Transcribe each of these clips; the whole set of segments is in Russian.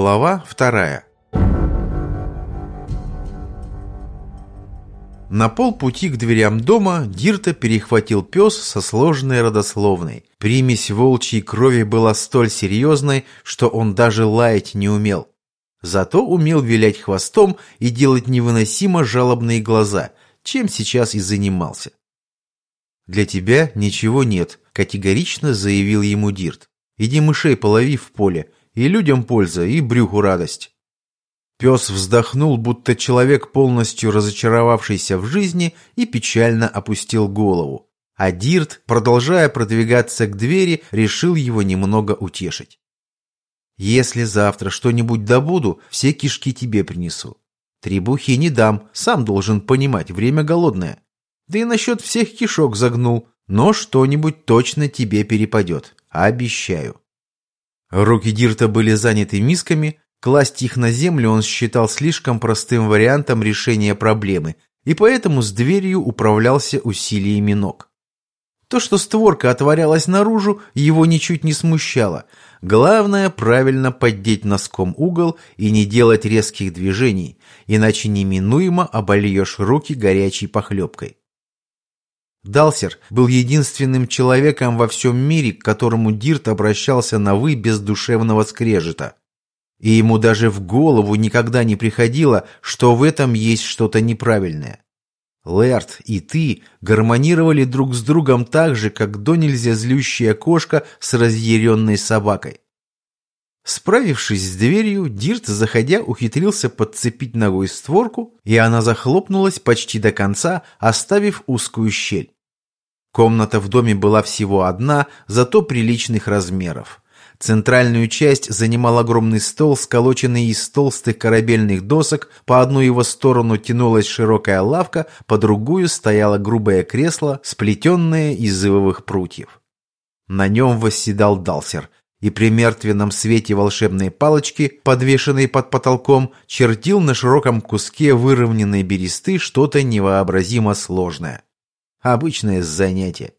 Глава вторая На полпути к дверям дома Дирта перехватил пес со сложной родословной. Примесь волчьей крови была столь серьезной, что он даже лаять не умел. Зато умел вилять хвостом и делать невыносимо жалобные глаза, чем сейчас и занимался. «Для тебя ничего нет», — категорично заявил ему Дирт. «Иди мышей полови в поле, и людям польза, и брюху радость». Пес вздохнул, будто человек, полностью разочаровавшийся в жизни, и печально опустил голову. А Дирт, продолжая продвигаться к двери, решил его немного утешить. «Если завтра что-нибудь добуду, все кишки тебе принесу. Требухи не дам, сам должен понимать, время голодное. Да и насчет всех кишок загнул, но что-нибудь точно тебе перепадет, обещаю». Руки Дирта были заняты мисками, Класть их на землю он считал слишком простым вариантом решения проблемы, и поэтому с дверью управлялся усилиями ног. То, что створка отворялась наружу, его ничуть не смущало. Главное – правильно поддеть носком угол и не делать резких движений, иначе неминуемо обольешь руки горячей похлебкой. Далсер был единственным человеком во всем мире, к которому Дирт обращался на «вы» без душевного скрежета. И ему даже в голову никогда не приходило, что в этом есть что-то неправильное. Лэрт и ты гармонировали друг с другом так же, как до нельзя злющая кошка с разъяренной собакой. Справившись с дверью, Дирт, заходя, ухитрился подцепить ногой створку, и она захлопнулась почти до конца, оставив узкую щель. Комната в доме была всего одна, зато приличных размеров. Центральную часть занимал огромный стол, сколоченный из толстых корабельных досок, по одну его сторону тянулась широкая лавка, по другую стояло грубое кресло, сплетенное из ивовых прутьев. На нем восседал Далсер, и при мертвенном свете волшебной палочки, подвешенной под потолком, чертил на широком куске выровненной бересты что-то невообразимо сложное. Обычное занятие.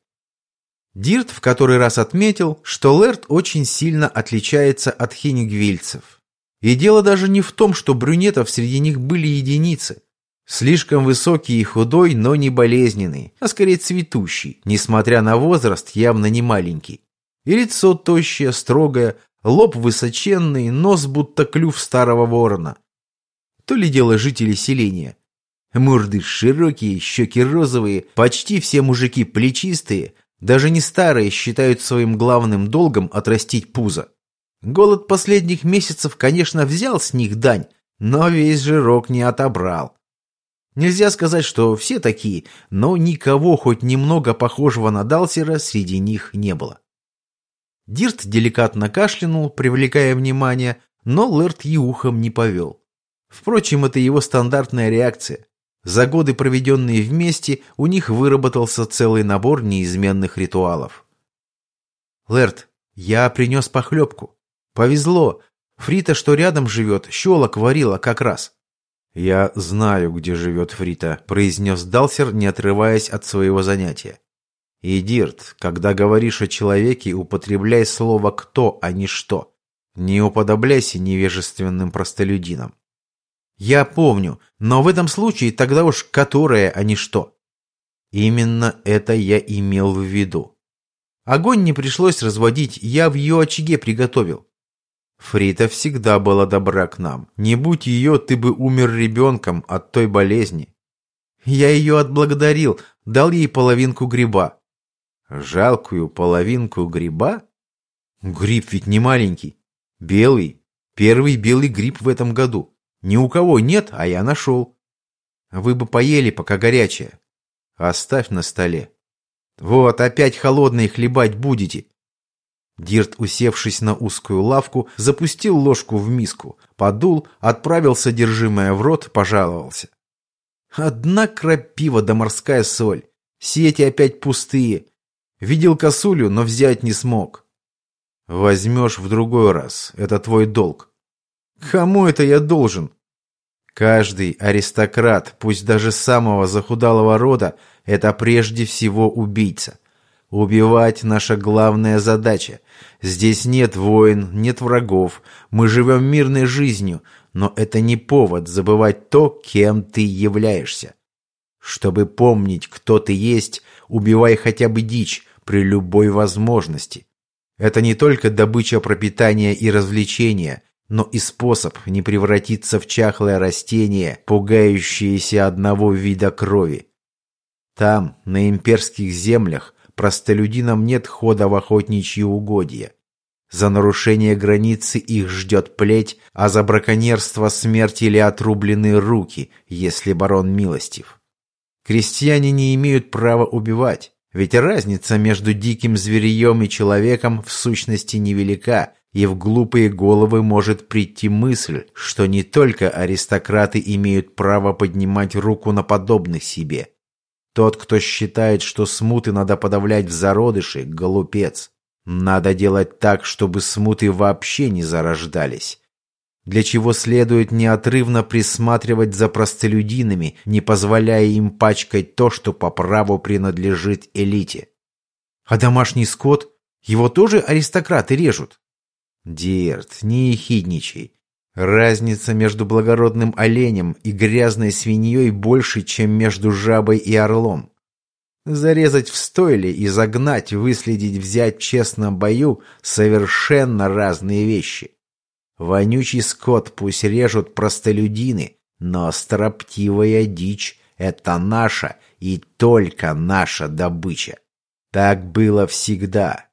Дирт в который раз отметил, что Лэрд очень сильно отличается от хенигвильцев. И дело даже не в том, что брюнетов среди них были единицы. Слишком высокий и худой, но не болезненный, а скорее цветущий, несмотря на возраст, явно не маленький. И лицо тощее, строгое, лоб высоченный, нос будто клюв старого ворона. То ли дело жителей селения. Морды широкие, щеки розовые, почти все мужики плечистые, даже не старые считают своим главным долгом отрастить пузо. Голод последних месяцев, конечно, взял с них дань, но весь жирок не отобрал. Нельзя сказать, что все такие, но никого хоть немного похожего на Далсера среди них не было. Дирт деликатно кашлянул, привлекая внимание, но Лэрт и ухом не повел. Впрочем, это его стандартная реакция. За годы, проведенные вместе, у них выработался целый набор неизменных ритуалов. «Лерт, я принес похлебку. Повезло. Фрита, что рядом живет, щелок варила как раз». «Я знаю, где живет Фрита», — произнес Далсер, не отрываясь от своего занятия. «И, Дирт, когда говоришь о человеке, употребляй слово «кто», а не «что». Не уподобляйся невежественным простолюдинам. Я помню, но в этом случае тогда уж которое, а не что. Именно это я имел в виду. Огонь не пришлось разводить, я в ее очаге приготовил. Фрита всегда была добра к нам. Не будь ее, ты бы умер ребенком от той болезни. Я ее отблагодарил, дал ей половинку гриба. Жалкую половинку гриба? Гриб ведь не маленький. Белый. Первый белый гриб в этом году. Ни у кого нет, а я нашел. Вы бы поели, пока горячее. Оставь на столе. Вот, опять холодные хлебать будете. Дирт, усевшись на узкую лавку, запустил ложку в миску, подул, отправил содержимое в рот, пожаловался. Одна крапива да морская соль. Сети опять пустые. Видел косулю, но взять не смог. Возьмешь в другой раз, это твой долг. Кому это я должен? Каждый аристократ, пусть даже самого захудалого рода, это прежде всего убийца. Убивать – наша главная задача. Здесь нет войн, нет врагов. Мы живем мирной жизнью, но это не повод забывать то, кем ты являешься. Чтобы помнить, кто ты есть, убивай хотя бы дичь при любой возможности. Это не только добыча пропитания и развлечения, но и способ не превратиться в чахлое растение, пугающееся одного вида крови. Там, на имперских землях, простолюдинам нет хода в охотничьи угодья. За нарушение границы их ждет плеть, а за браконьерство смерть или отрубленные руки, если барон милостив. Крестьяне не имеют права убивать, ведь разница между диким зверьем и человеком в сущности невелика, и в глупые головы может прийти мысль, что не только аристократы имеют право поднимать руку на подобных себе. Тот, кто считает, что смуты надо подавлять в зародыше, голупец. Надо делать так, чтобы смуты вообще не зарождались. Для чего следует неотрывно присматривать за простолюдинами, не позволяя им пачкать то, что по праву принадлежит элите. А домашний скот? Его тоже аристократы режут? Дирт, не ехидничай. Разница между благородным оленем и грязной свиньей больше, чем между жабой и орлом. Зарезать в стойле и загнать, выследить, взять в честном бою – совершенно разные вещи. Вонючий скот пусть режут простолюдины, но строптивая дичь – это наша и только наша добыча. Так было всегда.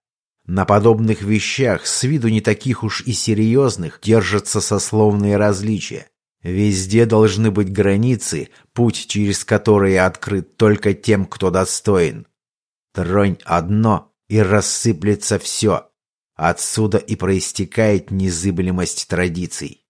На подобных вещах, с виду не таких уж и серьезных, держатся сословные различия. Везде должны быть границы, путь через которые открыт только тем, кто достоин. Тронь одно, и рассыплется все. Отсюда и проистекает незыблемость традиций.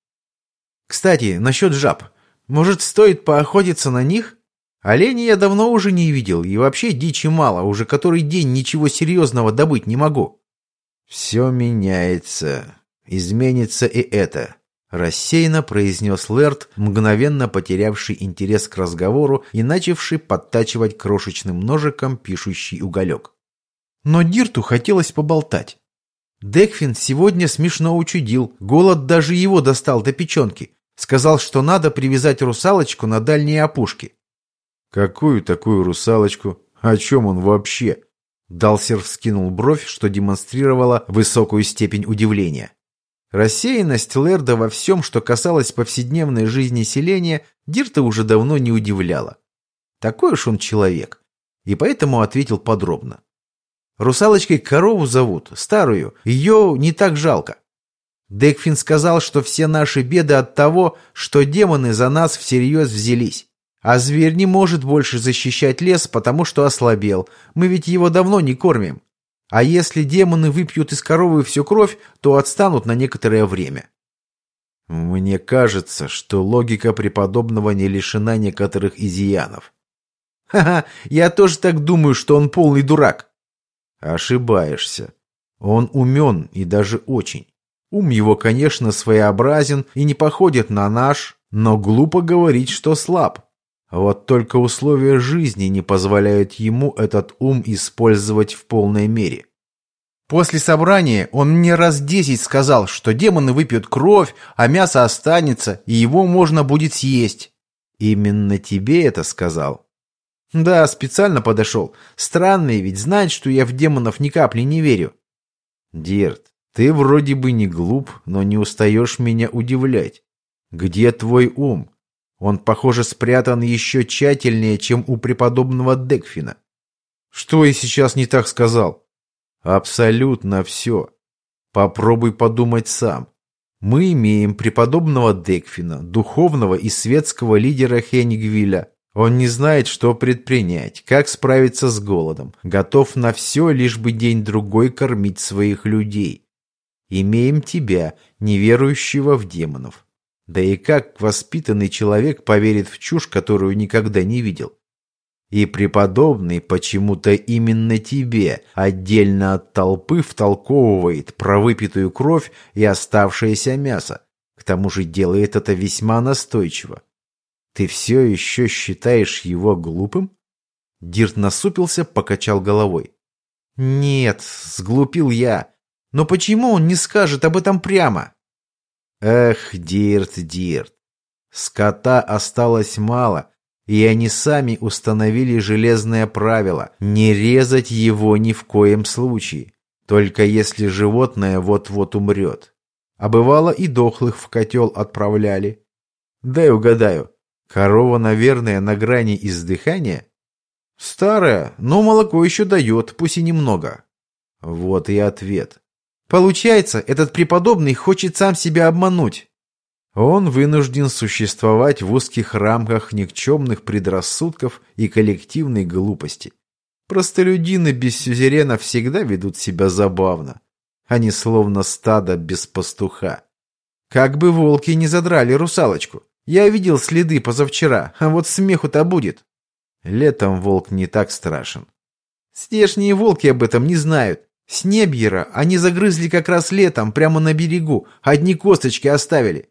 Кстати, насчет жаб. Может, стоит поохотиться на них? Оленей я давно уже не видел, и вообще дичи мало, уже который день ничего серьезного добыть не могу. «Все меняется. Изменится и это», — рассеянно произнес Лерт, мгновенно потерявший интерес к разговору и начавший подтачивать крошечным ножиком пишущий уголек. Но Дирту хотелось поболтать. Декфин сегодня смешно учудил, голод даже его достал до печенки. Сказал, что надо привязать русалочку на дальние опушки. «Какую такую русалочку? О чем он вообще?» Далсер вскинул бровь, что демонстрировало высокую степень удивления. Рассеянность Лерда во всем, что касалось повседневной жизни селения, Дирта уже давно не удивляла. Такой уж он человек. И поэтому ответил подробно. Русалочкой корову зовут, старую, ее не так жалко. Декфин сказал, что все наши беды от того, что демоны за нас всерьез взялись. А зверь не может больше защищать лес, потому что ослабел. Мы ведь его давно не кормим. А если демоны выпьют из коровы всю кровь, то отстанут на некоторое время. Мне кажется, что логика преподобного не лишена некоторых изъянов. Ха-ха, я тоже так думаю, что он полный дурак. Ошибаешься. Он умен и даже очень. Ум его, конечно, своеобразен и не походит на наш, но глупо говорить, что слаб. Вот только условия жизни не позволяют ему этот ум использовать в полной мере. После собрания он мне раз десять сказал, что демоны выпьют кровь, а мясо останется, и его можно будет съесть. Именно тебе это сказал? Да, специально подошел. Странный ведь знает, что я в демонов ни капли не верю. Дирт, ты вроде бы не глуп, но не устаешь меня удивлять. Где твой ум? Он, похоже, спрятан еще тщательнее, чем у преподобного Декфина. Что я сейчас не так сказал? Абсолютно все. Попробуй подумать сам. Мы имеем преподобного Декфина, духовного и светского лидера Хенигвиля. Он не знает, что предпринять, как справиться с голодом, готов на все, лишь бы день-другой кормить своих людей. Имеем тебя, неверующего в демонов. Да и как воспитанный человек поверит в чушь, которую никогда не видел? И преподобный почему-то именно тебе, отдельно от толпы, втолковывает про выпитую кровь и оставшееся мясо. К тому же делает это весьма настойчиво. Ты все еще считаешь его глупым? Дирт насупился, покачал головой. Нет, сглупил я. Но почему он не скажет об этом прямо? Эх, Дирт, Дирт. Скота осталось мало, и они сами установили железное правило – не резать его ни в коем случае, только если животное вот-вот умрет. А бывало и дохлых в котел отправляли. Дай угадаю, корова, наверное, на грани издыхания? Старая, но молоко еще дает, пусть и немного. Вот и ответ. Получается, этот преподобный хочет сам себя обмануть. Он вынужден существовать в узких рамках никчемных предрассудков и коллективной глупости. Простолюдины без сюзерена всегда ведут себя забавно. Они словно стадо без пастуха. Как бы волки не задрали русалочку. Я видел следы позавчера, а вот смеху-то будет. Летом волк не так страшен. Здешние волки об этом не знают. Снебьера они загрызли как раз летом, прямо на берегу, одни косточки оставили.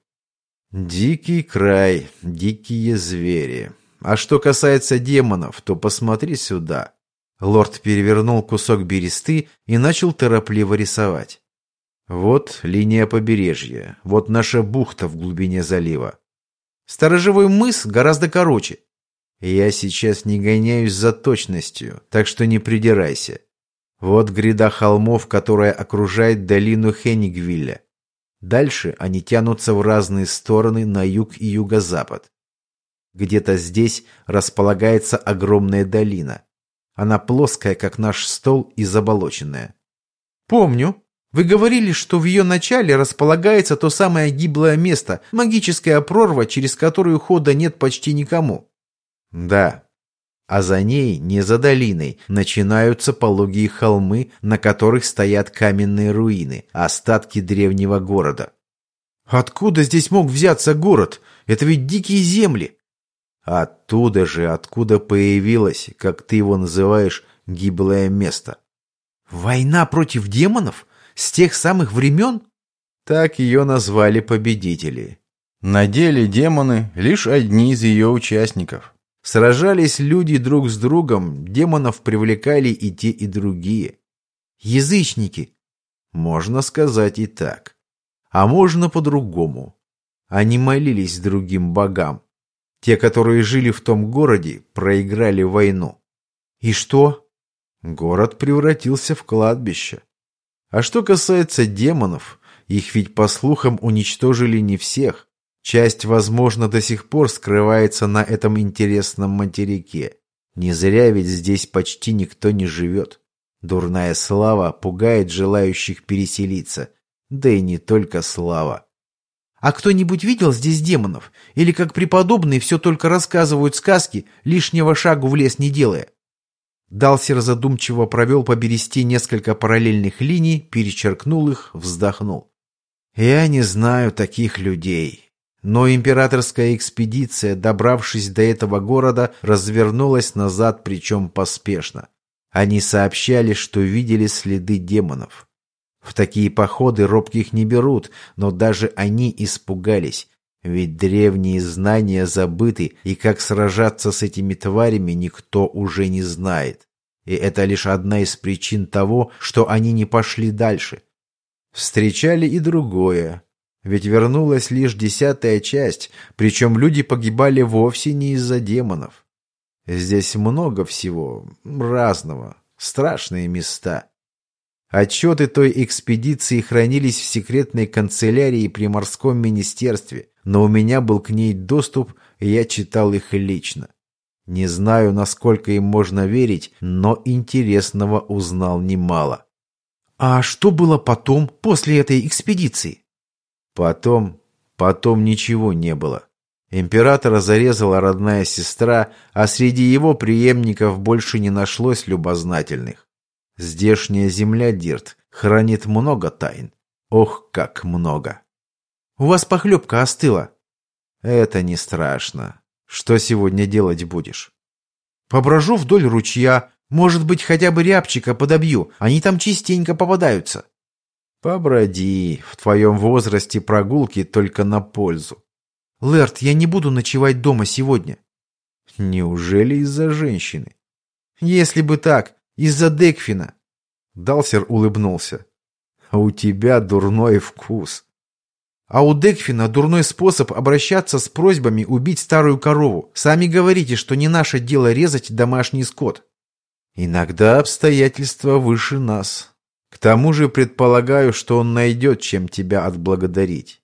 Дикий край, дикие звери. А что касается демонов, то посмотри сюда. Лорд перевернул кусок бересты и начал торопливо рисовать. Вот линия побережья, вот наша бухта в глубине залива. Сторожевой мыс гораздо короче. Я сейчас не гоняюсь за точностью, так что не придирайся. Вот гряда холмов, которая окружает долину Хеннигвилля. Дальше они тянутся в разные стороны на юг и юго-запад. Где-то здесь располагается огромная долина. Она плоская, как наш стол, и заболоченная. «Помню. Вы говорили, что в ее начале располагается то самое гиблое место, магическая прорва, через которую хода нет почти никому». «Да, а за ней, не за долиной, начинаются пологие холмы, на которых стоят каменные руины, остатки древнего города. Откуда здесь мог взяться город? Это ведь дикие земли. Оттуда же, откуда появилось, как ты его называешь, гиблое место. Война против демонов? С тех самых времен? Так ее назвали победители. На деле демоны лишь одни из ее участников. Сражались люди друг с другом, демонов привлекали и те, и другие. Язычники. Можно сказать и так. А можно по-другому. Они молились другим богам. Те, которые жили в том городе, проиграли войну. И что? Город превратился в кладбище. А что касается демонов, их ведь, по слухам, уничтожили не всех. Часть, возможно, до сих пор скрывается на этом интересном материке. Не зря ведь здесь почти никто не живет. Дурная слава пугает желающих переселиться. Да и не только слава. А кто-нибудь видел здесь демонов? Или как преподобные все только рассказывают сказки, лишнего шагу в лес не делая? Далсер задумчиво провел по бересте несколько параллельных линий, перечеркнул их, вздохнул. «Я не знаю таких людей. Но императорская экспедиция, добравшись до этого города, развернулась назад, причем поспешно. Они сообщали, что видели следы демонов. В такие походы робких не берут, но даже они испугались. Ведь древние знания забыты, и как сражаться с этими тварями никто уже не знает. И это лишь одна из причин того, что они не пошли дальше. Встречали и другое. Ведь вернулась лишь десятая часть, причем люди погибали вовсе не из-за демонов. Здесь много всего разного, страшные места. Отчеты той экспедиции хранились в секретной канцелярии при морском министерстве, но у меня был к ней доступ, и я читал их лично. Не знаю, насколько им можно верить, но интересного узнал немало. А что было потом, после этой экспедиции? Потом, потом ничего не было. Императора зарезала родная сестра, а среди его преемников больше не нашлось любознательных. Здешняя земля, Дирт, хранит много тайн. Ох, как много. У вас похлебка остыла. Это не страшно. Что сегодня делать будешь? Поброжу вдоль ручья. Может быть, хотя бы рябчика подобью. Они там частенько попадаются. Поброди, в твоем возрасте прогулки только на пользу. Лэрт, я не буду ночевать дома сегодня. Неужели из-за женщины? Если бы так, из-за Декфина. Далсер улыбнулся. «А у тебя дурной вкус». «А у Декфина дурной способ обращаться с просьбами убить старую корову. Сами говорите, что не наше дело резать домашний скот». «Иногда обстоятельства выше нас. К тому же предполагаю, что он найдет, чем тебя отблагодарить».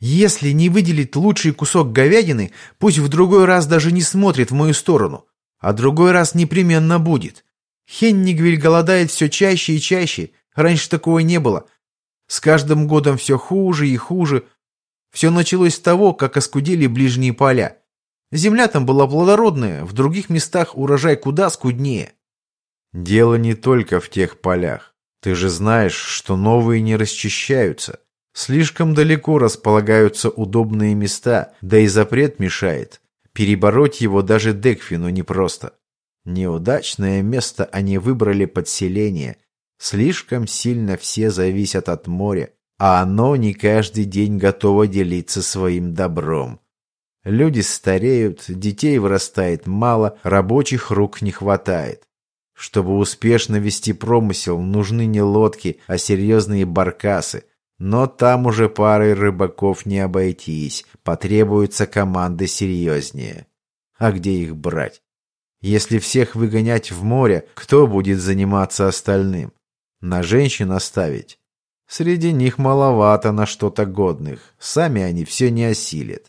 «Если не выделить лучший кусок говядины, пусть в другой раз даже не смотрит в мою сторону, а другой раз непременно будет. Хеннигвиль голодает все чаще и чаще. Раньше такого не было. С каждым годом все хуже и хуже. Все началось с того, как оскудели ближние поля. Земля там была плодородная, в других местах урожай куда скуднее. Дело не только в тех полях. Ты же знаешь, что новые не расчищаются. Слишком далеко располагаются удобные места, да и запрет мешает. Перебороть его даже Декфину непросто. Неудачное место они выбрали подселение. Слишком сильно все зависят от моря, а оно не каждый день готово делиться своим добром. Люди стареют, детей вырастает мало, рабочих рук не хватает. Чтобы успешно вести промысел, нужны не лодки, а серьезные баркасы. Но там уже парой рыбаков не обойтись, потребуются команды серьезнее. А где их брать? Если всех выгонять в море, кто будет заниматься остальным? На женщин оставить? Среди них маловато на что-то годных. Сами они все не осилят.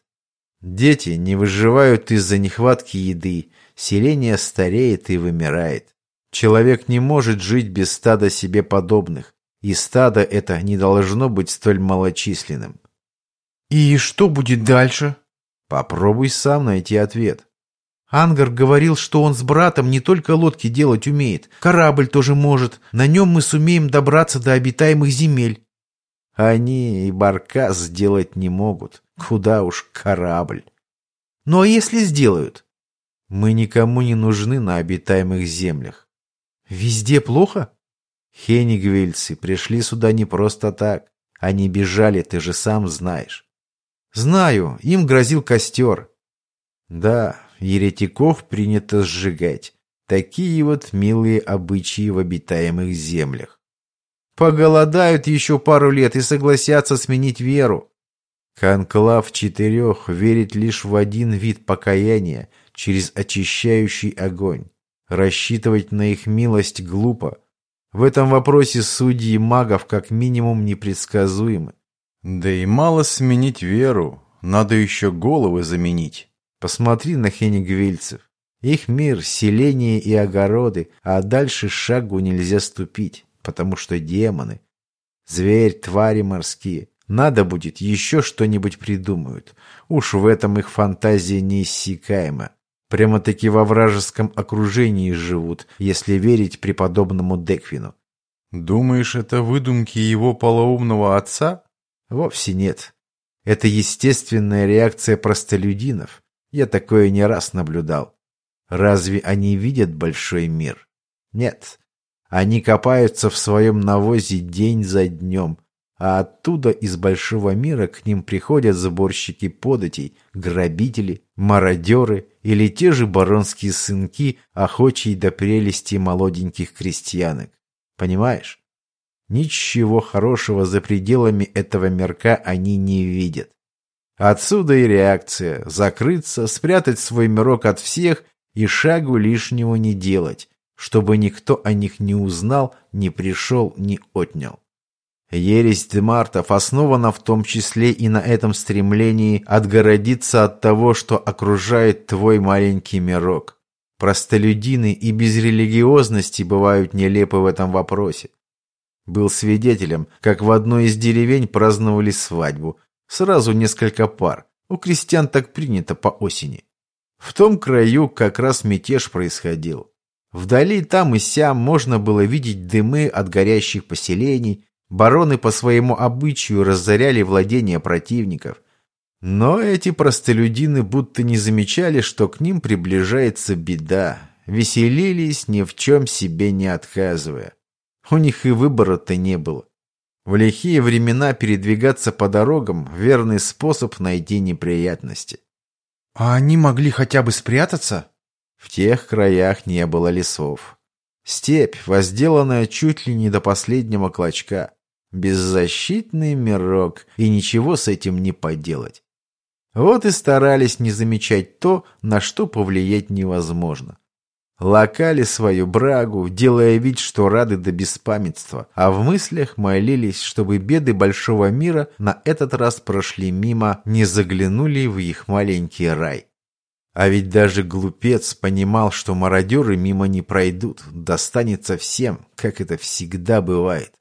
Дети не выживают из-за нехватки еды. Селение стареет и вымирает. Человек не может жить без стада себе подобных. И стадо это не должно быть столь малочисленным. «И что будет дальше?» Попробуй сам найти ответ. Ангар говорил, что он с братом не только лодки делать умеет, корабль тоже может. На нем мы сумеем добраться до обитаемых земель. Они и баркас сделать не могут. Куда уж корабль. Ну а если сделают? Мы никому не нужны на обитаемых землях. Везде плохо? Хенигвильцы пришли сюда не просто так. Они бежали, ты же сам знаешь. Знаю, им грозил костер. Да, еретиков принято сжигать. Такие вот милые обычаи в обитаемых землях. Поголодают еще пару лет и согласятся сменить веру. Конклав четырех верит лишь в один вид покаяния через очищающий огонь. Рассчитывать на их милость глупо. В этом вопросе судьи магов как минимум непредсказуемы. Да и мало сменить веру, надо еще головы заменить. Посмотри на хенигвильцев. Их мир – селение и огороды, а дальше шагу нельзя ступить, потому что демоны. Зверь, твари морские. Надо будет, еще что-нибудь придумают. Уж в этом их фантазия неиссякаема. Прямо-таки во вражеском окружении живут, если верить преподобному Деквину. Думаешь, это выдумки его полоумного отца? Вовсе нет. Это естественная реакция простолюдинов. Я такое не раз наблюдал. Разве они видят большой мир? Нет. Они копаются в своем навозе день за днем, а оттуда из большого мира к ним приходят заборщики податей, грабители, мародеры или те же баронские сынки, охочие до прелести молоденьких крестьянок. Понимаешь? Ничего хорошего за пределами этого мирка они не видят. Отсюда и реакция – закрыться, спрятать свой мирок от всех и шагу лишнего не делать, чтобы никто о них не узнал, не пришел, не отнял. Ересь Демартов основана в том числе и на этом стремлении отгородиться от того, что окружает твой маленький мирок. Простолюдины и без религиозности бывают нелепы в этом вопросе. Был свидетелем, как в одной из деревень праздновали свадьбу, Сразу несколько пар. У крестьян так принято по осени. В том краю как раз мятеж происходил. Вдали там и сям можно было видеть дымы от горящих поселений. Бароны по своему обычаю разоряли владения противников. Но эти простолюдины будто не замечали, что к ним приближается беда. Веселились, ни в чем себе не отказывая. У них и выбора-то не было. В лихие времена передвигаться по дорогам – верный способ найти неприятности. А они могли хотя бы спрятаться? В тех краях не было лесов. Степь, возделанная чуть ли не до последнего клочка. Беззащитный мирок, и ничего с этим не поделать. Вот и старались не замечать то, на что повлиять невозможно. Лакали свою брагу, делая вид, что рады до беспамятства, а в мыслях молились, чтобы беды большого мира на этот раз прошли мимо, не заглянули в их маленький рай. А ведь даже глупец понимал, что мародеры мимо не пройдут, достанется всем, как это всегда бывает.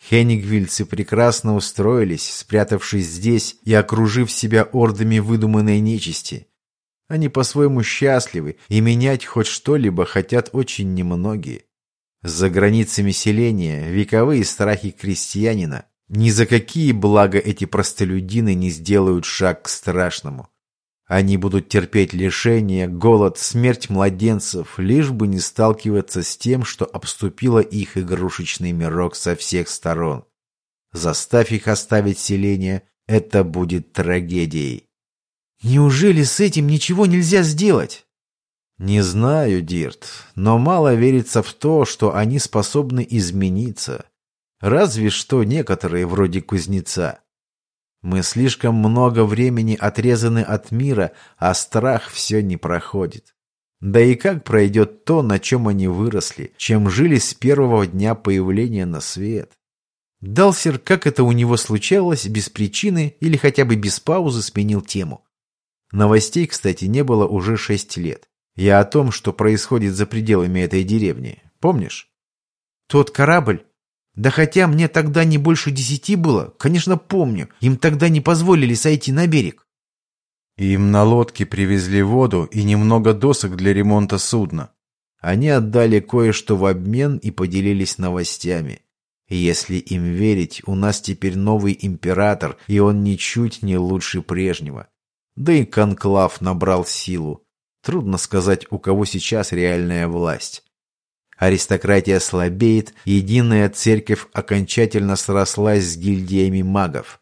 Хеннигвильцы прекрасно устроились, спрятавшись здесь и окружив себя ордами выдуманной нечисти. Они по-своему счастливы, и менять хоть что-либо хотят очень немногие. За границами селения вековые страхи крестьянина. Ни за какие блага эти простолюдины не сделают шаг к страшному. Они будут терпеть лишения, голод, смерть младенцев, лишь бы не сталкиваться с тем, что обступило их игрушечный мирок со всех сторон. Заставь их оставить селение, это будет трагедией. Неужели с этим ничего нельзя сделать? Не знаю, Дирт, но мало верится в то, что они способны измениться. Разве что некоторые вроде кузнеца. Мы слишком много времени отрезаны от мира, а страх все не проходит. Да и как пройдет то, на чем они выросли, чем жили с первого дня появления на свет? Далсер, как это у него случалось, без причины или хотя бы без паузы сменил тему. Новостей, кстати, не было уже шесть лет. Я о том, что происходит за пределами этой деревни. Помнишь? Тот корабль, да хотя мне тогда не больше десяти было, конечно, помню. Им тогда не позволили сойти на берег. Им на лодке привезли воду и немного досок для ремонта судна. Они отдали кое-что в обмен и поделились новостями. Если им верить, у нас теперь новый император, и он ничуть не лучше прежнего. Да и конклав набрал силу. Трудно сказать, у кого сейчас реальная власть. Аристократия слабеет, единая церковь окончательно срослась с гильдиями магов.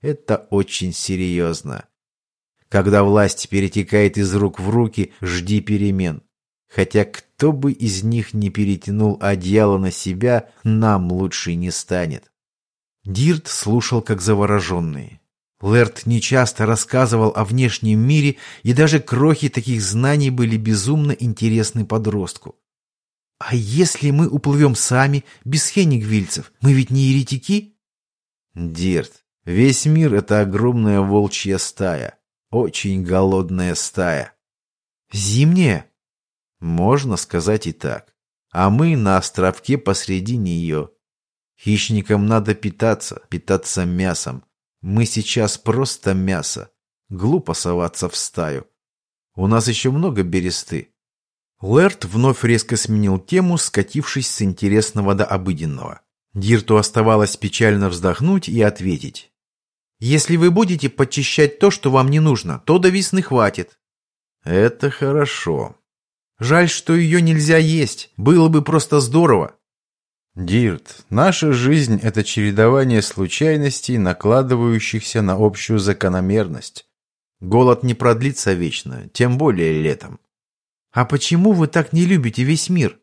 Это очень серьезно. Когда власть перетекает из рук в руки, жди перемен. Хотя кто бы из них не перетянул одеяло на себя, нам лучше не станет. Дирт слушал как завороженный. Лэрд нечасто рассказывал о внешнем мире, и даже крохи таких знаний были безумно интересны подростку. «А если мы уплывем сами, без хенигвильцев, мы ведь не еретики?» «Дирт, весь мир — это огромная волчья стая. Очень голодная стая». «Зимняя?» «Можно сказать и так. А мы на островке посреди нее. Хищникам надо питаться, питаться мясом. Мы сейчас просто мясо. Глупо соваться в стаю. У нас еще много бересты. Лэрт вновь резко сменил тему, скатившись с интересного до обыденного. Дирту оставалось печально вздохнуть и ответить. «Если вы будете подчищать то, что вам не нужно, то до весны хватит». «Это хорошо». «Жаль, что ее нельзя есть. Было бы просто здорово». «Дирт, наша жизнь – это чередование случайностей, накладывающихся на общую закономерность. Голод не продлится вечно, тем более летом. «А почему вы так не любите весь мир?»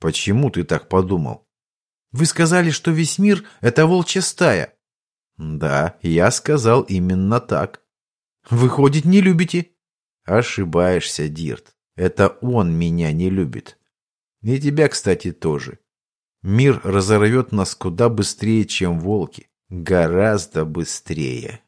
«Почему ты так подумал?» «Вы сказали, что весь мир — это волчья стая». «Да, я сказал именно так». «Выходит, не любите?» «Ошибаешься, Дирт. Это он меня не любит. И тебя, кстати, тоже. Мир разорвет нас куда быстрее, чем волки. Гораздо быстрее».